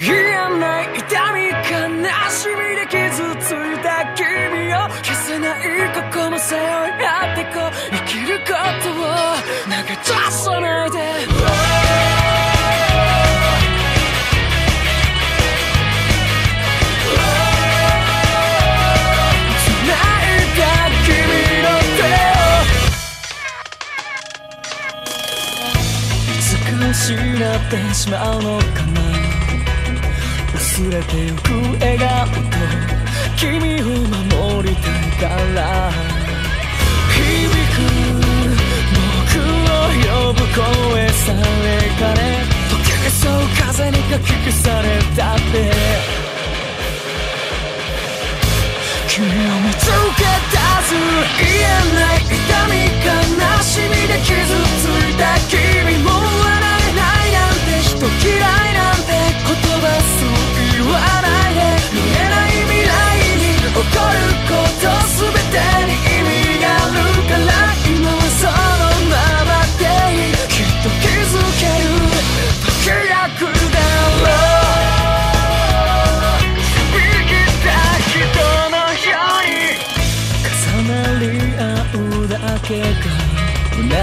言えない痛み悲しみで傷ついた君を消せない過去も背負い合ってこう生きることを投げ出さないで。繋いだ君の手を。いつか失ってしまうのかな。薄れてゆく笑顔と君を守りたいから響く僕を呼ぶ声さえかね溶けそう風にかき消されたって君を見つけ出す言えない痛み悲しみで傷つい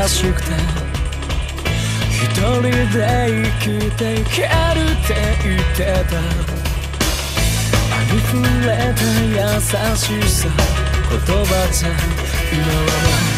が虚しくて一人で生きていけるって言ってた。あふれた優しさ言葉じゃ今は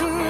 could